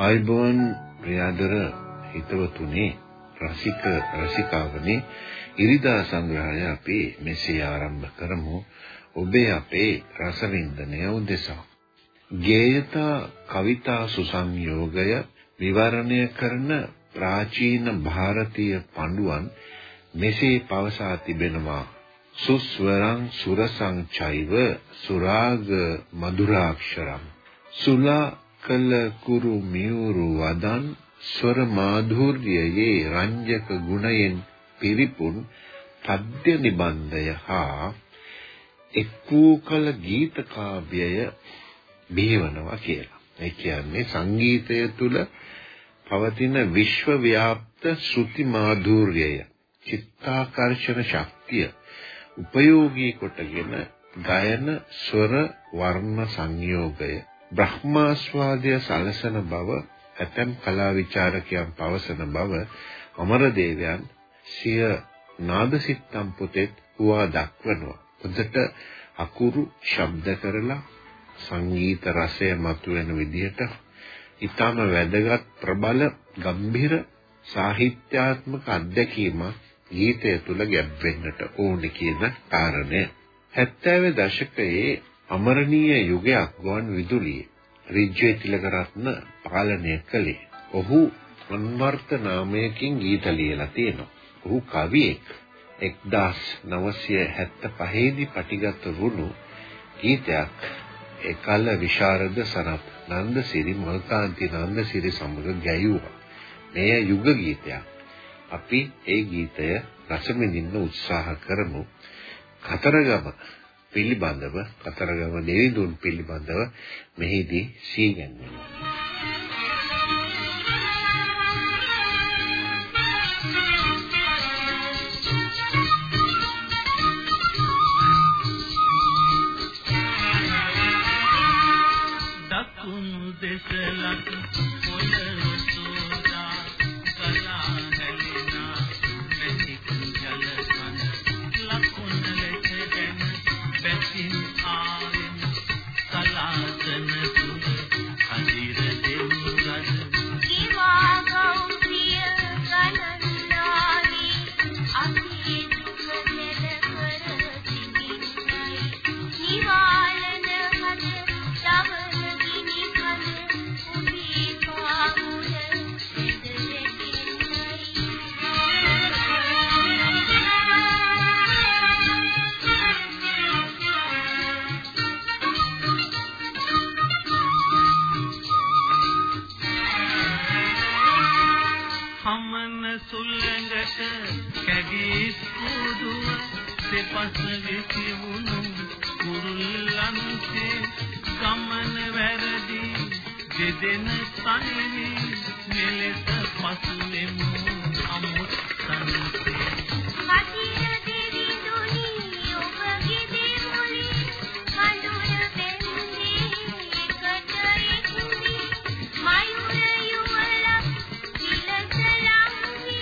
ආයිබෝන් ප්‍රියදර හිතවතුනි රසික රසිකාවනි ඉරිදා සංග්‍රහය අපි මෙසේ ආරම්භ කරමු. ඔබේ අපේ රසවින්දනය උදෙසා. ගේයතා කවිතා සුසංයෝගය විවරණය කරන ප්‍රාචීන ಭಾರತೀಯ පඬුවන් මෙසේ පවසා තිබෙනවා. සුස්වරං සුරසං චෛව සුරාග මధుරාක්ෂරම් සුලා කල කුරු මියුරු වදන් ස්වර මාධුර්යයේ රංජක ගුණයෙන් පිරිපුන් පද්‍ය නිබන්ධය හා එක් වූ කල ගීත කාව්‍යය බිහිවනවා කියලා. ඒ කියන්නේ සංගීතය තුළ පවතින විශ්වව්‍යාප්ත ශ්‍රුති මාධුර්යය, චිත්තාකර්ෂණ ශක්තිය උපයෝගී කොටගෙන ගයන ස්වර වර්ණ සංයෝගය බ්‍රහ්මාස්වාදය සලසන බව ඇතැම් කලා විචාරකයන් පවසන බව අමරදේවයන් සිය නාදසිත්තම් පොතේ හුවා දක්වනවා. හොඳට අකුරු ශබ්ද කරලා සංගීත රසය මතුවෙන විදිහට ඊටම වැදගත් ප්‍රබල ගම්භීර සාහිත්‍යාත්මක අත්දැකීමක් ගීතය තුල ගැබ්වෙන්නට ඕනේ කියන කාරණය 70 දශකයේ අමරණීය යුගයක් ගුවන් විදුලියේ රිජ්වේ තිලකරත්න පාලනය කළේ. ඔහු අන්වර්ථ නාමයකින් ගීත ලියලා තියෙනවා. ඔහු කවියෙක් 1975 දී පටිගත වුණු ගීතයක් එකල විශාරද සනත් නන්දසිරි මල්කාන්ති නන්දසිරි සමග ගැයුවා. මෙය යුග ගීතයක්. අපි ඒ ගීතය රස විඳින්න උත්සාහ කරමු. කතරගම පිළිබඳව කතරගම නිරිඳුන් පිළිබඳව මෙහිදී සීගන්වනවා. දෙසලක් රිදෙන සන්නේ මෙලෙස පසුලෙමු අමුත් සන්නේ මතින දෙවි දුනි ඔබගේ දෙමුලි කඳුර බෙන්නේ එකට එකුනි මයුර යුවල කිලසලම්නි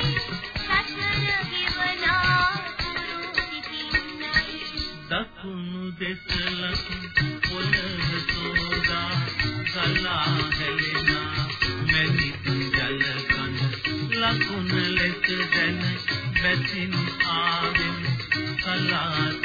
සතර ගෙවනා තුරු සිටින්නයි. දකුණු දෙසලක් පොළව සෝදා කලා සිත දැන වැසින් ආවෙ කලාත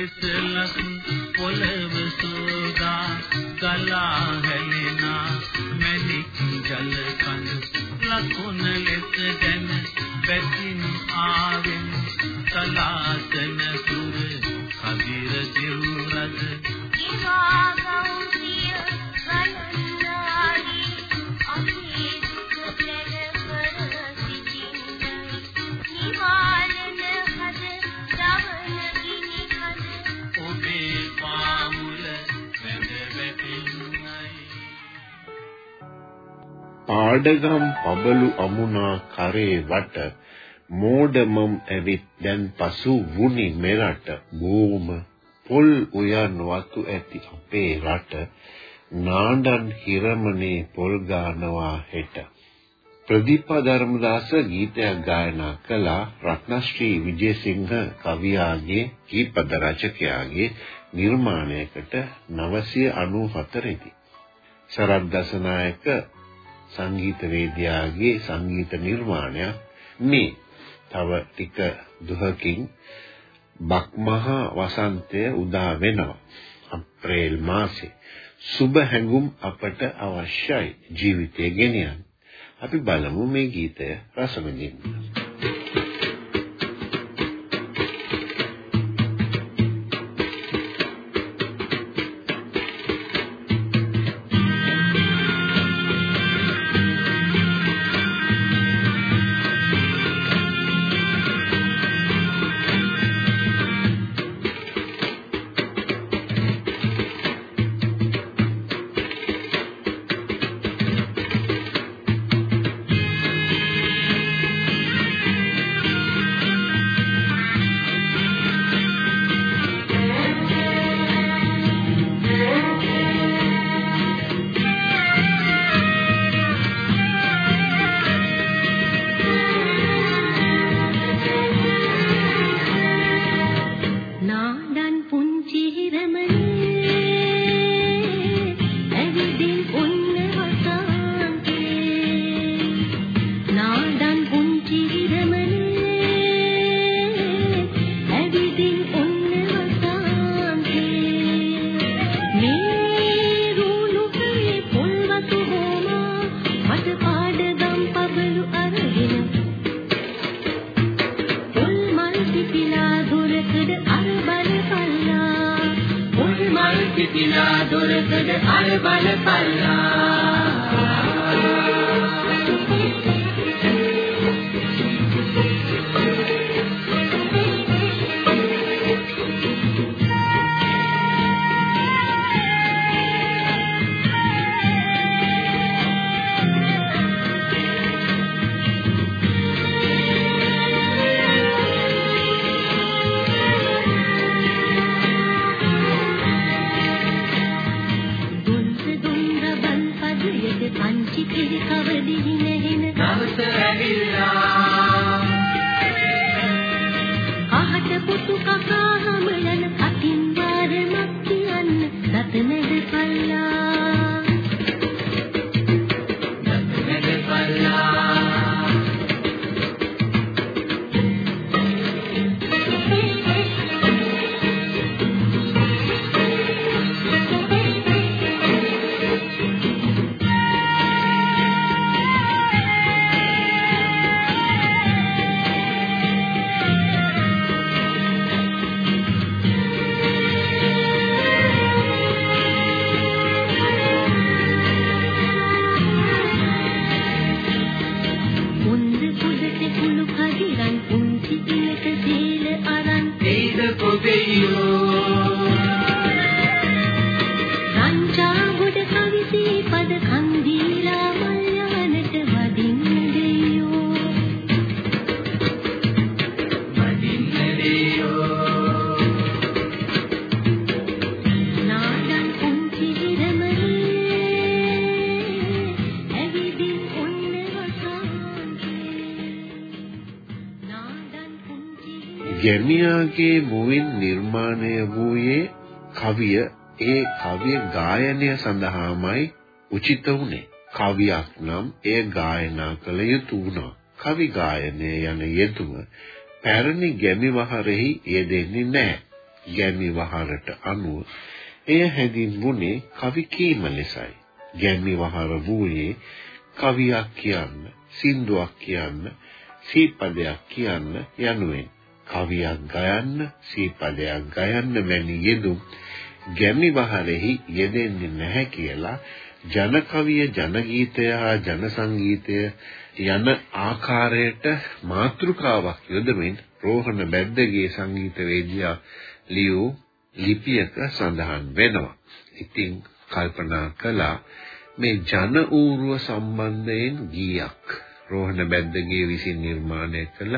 දකුණු දෙසලක් පොළව පාඩගම් පබළු අමුණා කරේ වට මෝඩමම් ඇවිත් දැන් පසු වුනි මෙරට. බෝම පොල් උයන් වතු ඇති අපේ රට. නාඩන් හිරමනේ පොල් ගානවා හෙට. ප්‍රදීප ධර්මදාස ගීතයක් ගායනා කළ රත්නශ්‍රී විජේසිංහ කවියාගේ ගීපද රචකයාගේ නිර්මාණයකට 994 දී සරත් දසනායක සංගීතවේදියාගේ සංගීත නිර්මාණයක්. මේ තව ටික දුහකින් බක්මහා වසන්තය උදා වෙනවා. අප්‍රේල් මාසේ. සුබ හැඟුම් අපට අවශ්‍යයි ජීවිතය ගෙනියන්න. අපි බලමු මේ ගීතය රස ගැමියාගේ මුවින් නිර්මාණය වූයේ කවිය ඒ කවිය ගායනය සඳහාමයි උචිත වුනේ. කවියක් නම් එය ගායනා කළ යුතු වුණා. කවි ගායනය යන යෙදුම පැරණි ගැමි වහරෙහි යෙදෙන්නේ නැහැ. ගැමි වහරට අනුව එය හැදින්වුනේ කවි කීම ලෙසයි. ගැමි වහර වූයේ කවියක් කියන්න, සින්දුවක් කියන්න, සීපදයක් කියන්න යනුවෙන්. කවියක් ගයන්න, සීපදයක් ගයන්න වැනි යෙදුම් ගැමි වහරෙහි යෙදෙන්නේ නැහැ කියලා ජන කවිය, ජන ගීතය හා ජන සංගීතය යන ආකාරයට මාතෘකාවක් යොදමින් රෝහණ බැද්දගේ සංගීතවේදියා ලියූ ලිපියක සඳහන් වෙනවා. ඉතින් කල්පනා කළා මේ ජන ඌරුව සම්බන්ධයෙන් ගීයක් රෝහණ බැද්දගේ විසින් නිර්මාණය කළ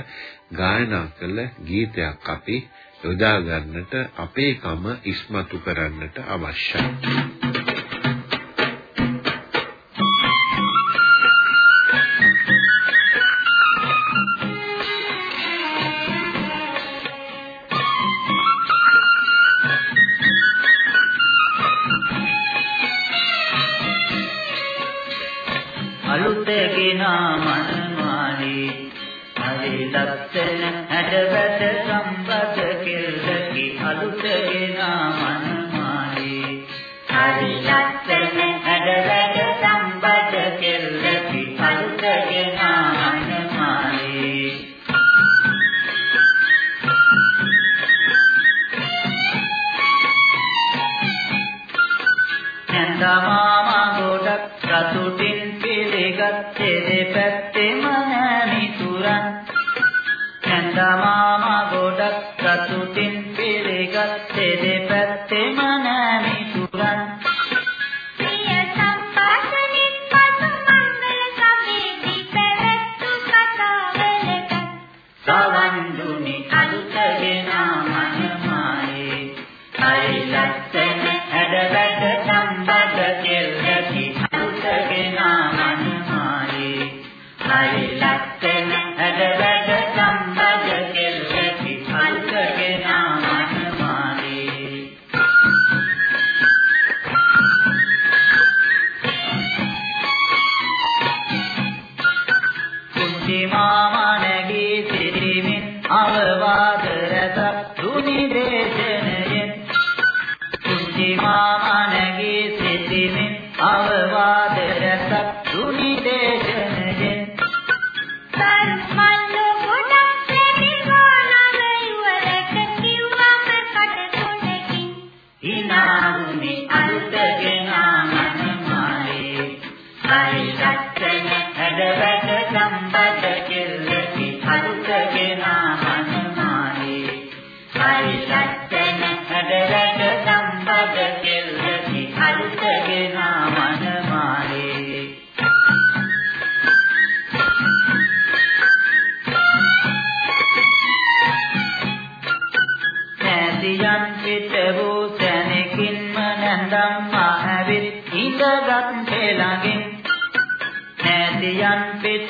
ගායනා කළ ගීතයක් අපි යොදා ගන්නට අපේ කම ඉස්මතු කරන්නට අවශ්‍යයි. කුසලයේ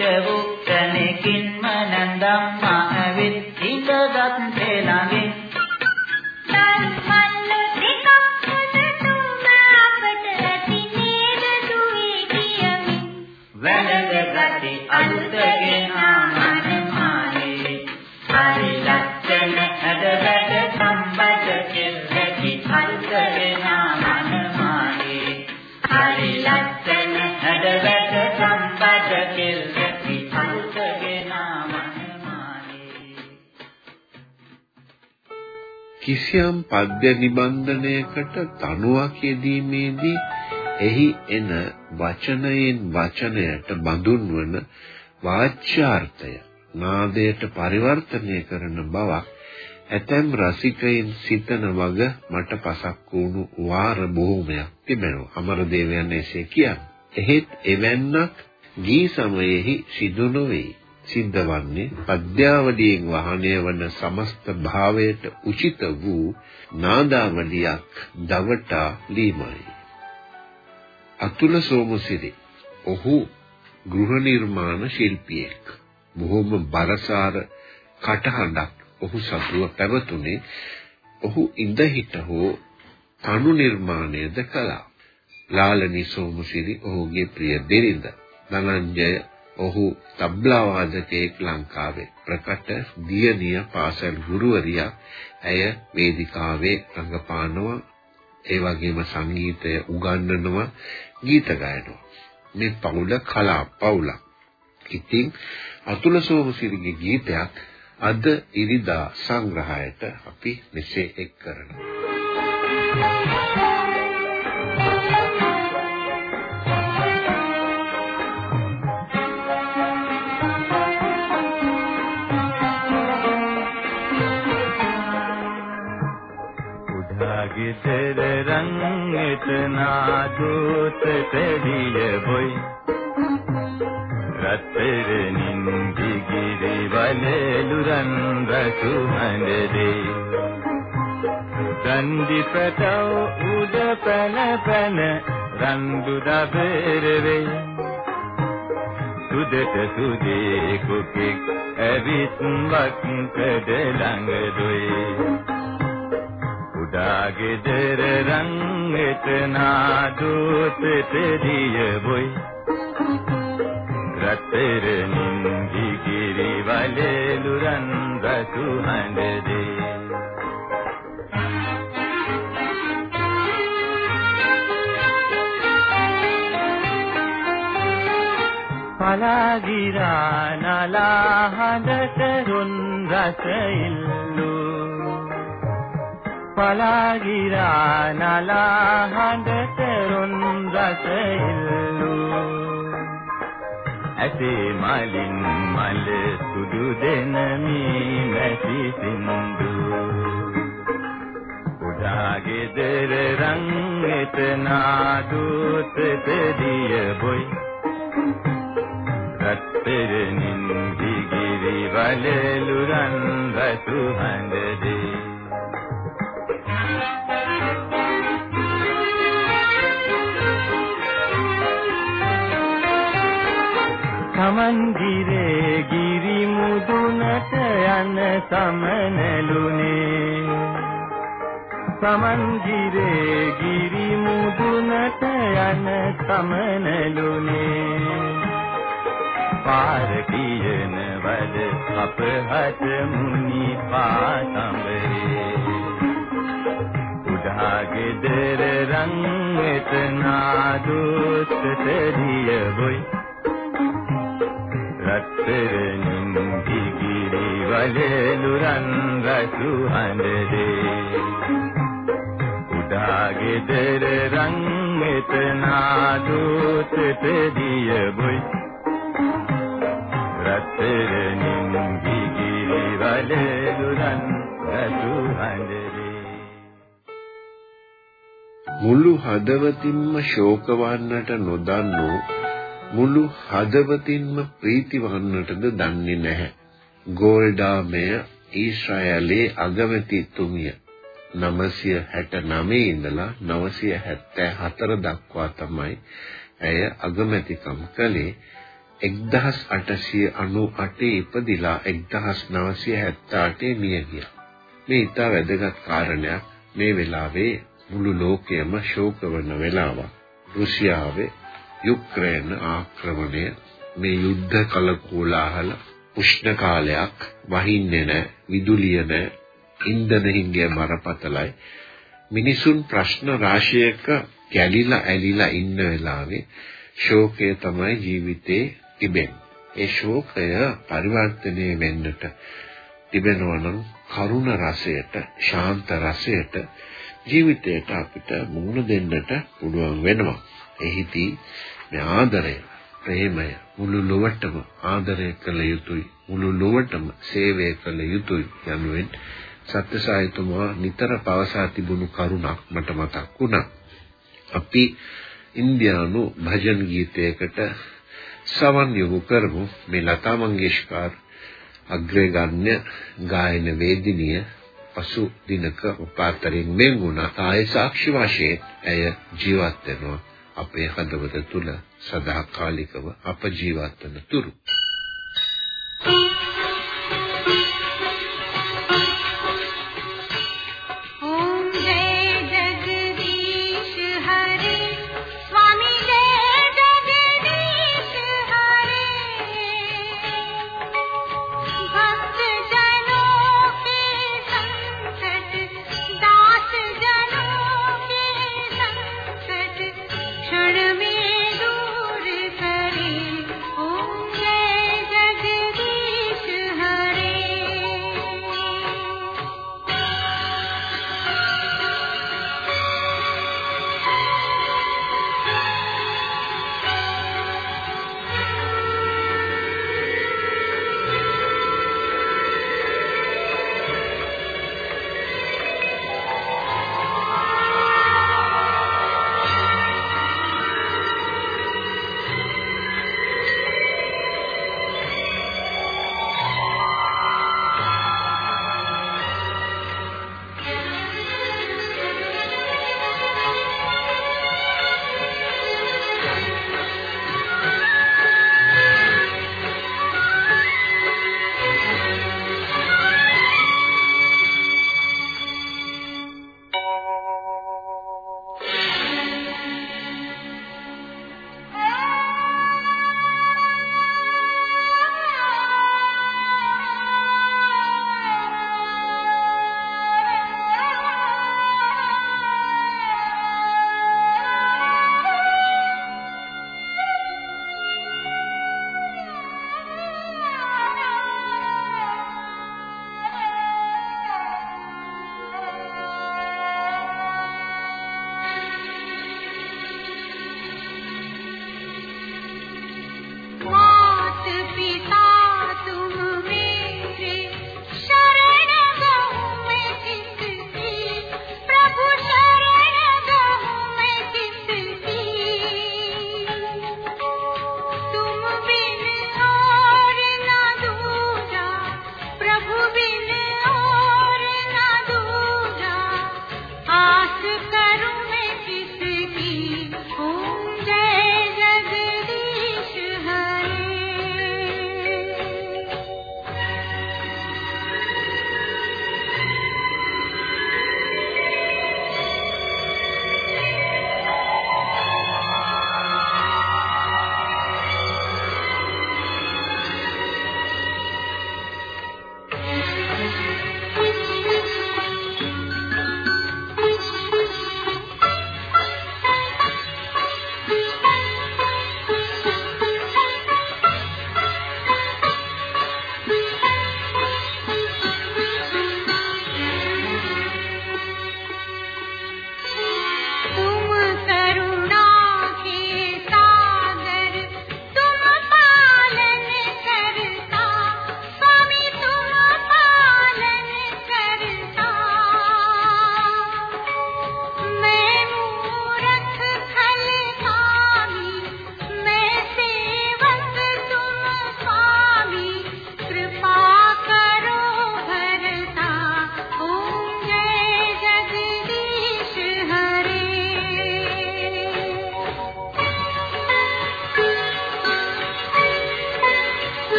වූ තැනකින්ම නන්දම් කිසියම් පද්‍ය නිබන්ධනයකට තනුවක් යෙදීමේදී එහි එන වචනයෙන් වචනයට බඳුන් වන වාච්‍යාර්ථය නාදයට පරිවර්තනය කරන බවක් ඇතැම් රසිකයින් සිතන වග මට පසක් වුණු වාර බොහෝමයක් තිබෙනවා. අමරදේවයන් එසේ කියන්නේ. එහෙත් එවැන්නක් ගී සමයෙහි සිදු නොවේ. සිද්ධවන්නේ පද්‍යාවලියෙන් වහනය වන සමස්ත භාවයට උචිත වූ නාදාවලියක් දවටා ලීමයි. අතුල සෝමසිරි ඔහු ගෘහ නිර්මාණ ශිල්පියෙක්. බොහොම බරසාර කටහඬක් ඔහු සතුව පැවතුනේ ඔහු ඉඳ හිට හෝ තනු නිර්මාණයද කළා. ලාලනී සෝමුසිරි ඔහුගේ ප්‍රිය බිරිඳ. ධනංජය ඔහු තබ්ලා වාදකයෙක් ලංකාවේ ප්‍රකට දියණිය පාසල් ගුරුවරියක් ඇය වේදිකාවේ රංගපානවා ඒ වගේම සංගීතය උගන්වනවා ගීත ගයනවා. මේ පවුල කලා පවුලක්. ඉතින් අතුල සෝමසිරිගේ ගීතයක් අද ඉරිදා සංග්‍රහයට අපි මෙසේ එක් කරනවා. රංගෙත නාදෝත තෙදිය බොයි රත්තරනින් දිගිරි වලලුරන් රසු හඬදේ ගන්දි පැටව උඩ පැන පැන රන්දු දබර වේ සුදට සුදේ කුකෙක් ඇවිත් වක් කඩ ළඟ දොයි ගෙදර රන් එතනා දූතට දිය බොයි. රත්තරනින් දිගිරි වලලුරන් රතු හඬදේ. පලාගිරා නලා හඬට රුන් රස ඉල්ලූ පලාගිරා නලා හඬට රුන් රස ඉල්ලු. ඇසේ මලින් මල සුදු දෙන මී මැසි සින්දු. උඩා ගෙදර රන් එතනා දූතට දිය බොයි. රත්තරනින් දිගිරි වලලුරන් රසු හඬදේ සමන්දිරේ ගිරි මුදුනට යන සමනලුනේ. සමන්දිරේ ගිරි මුදුනට යන සමනලුනේ. පාර කියන වල අපහත මුනි පාසඹරේ උඩා ගෙදර රන් එතනා දුස්සට දිය බොයි රත්තරනින් දිගිරි වලලුරන් රසු හඬදේ. උඩා ගෙදර රන් මෙතනා දූතට දිය බොයි. රත්තරනින් දිගිරි වලලුරන් රසු හඬදේ. මුළු හදවතින්ම ශෝක වන්නට නොදන්නෝ මුළු හදවතින්ම ප්‍රීති වන්නටද දන්නේ නැහැ. ගෝල්ඩාමය ඊශ්‍රායලයේ අගමැතිතුමිය 969 ඉඳලා 974 දක්වා තමයි ඇය අගමැතිකම් කළේ 1898 ඉපදිලා 1978 මිය ගියා. මේ ඉතා වැදගත් කාරණයක් මේ වෙලාවේ මුළු ලෝකයම ශෝක වන වෙලාවක්. රුසියාවේ යුක්‍රේන ආක්‍රමණය මේ යුද්ධ කල කෝලාහල උෂ්ණ කාලයක් වහින්නේ නැහැ විදුලිය නැහැ ඉන්ධන හිඟය බරපතලයි. මිනිසුන් ප්‍රශ්න රාශියක ගැලිලා ඇලිලා ඉන්න වෙලාවේ ශෝකය තමයි ජීවිතේ තිබෙන්නේ. ඒ ශෝකය පරිවර්තනය වෙන්නට තිබෙනවා නම් කරුණ රසයට ශාන්ත රසයට ජීවිතයට අපිට මුහුණ දෙන්නට පුළුවන් වෙනවා. එහිදී මේ ආදරය ප්‍රේමය මුළු ලොවටම ආදරය කළ යුතුයි. මුළු ලොවටම සේවය කළ යුතුයි යනුවෙන් සත්‍යසායතුමා නිතර පවසා තිබුණු කරුණක් මට මතක් වුණා. අපි ඉන්දියානු භජන් ගීතයකට සවන් යොමු කරමු. මේ ලතා මංගেশකර් අග්‍රගණ්‍ය ගායන වේදිනිය පසු දිනක උපාතරින් මෙන් වුණා. ආය සාක්ෂි වශයෙන් ඇය ජීවත් වෙනවා. අපේ හදවත තුල සදාකාලිකව අප ජීවත් වන තුරු.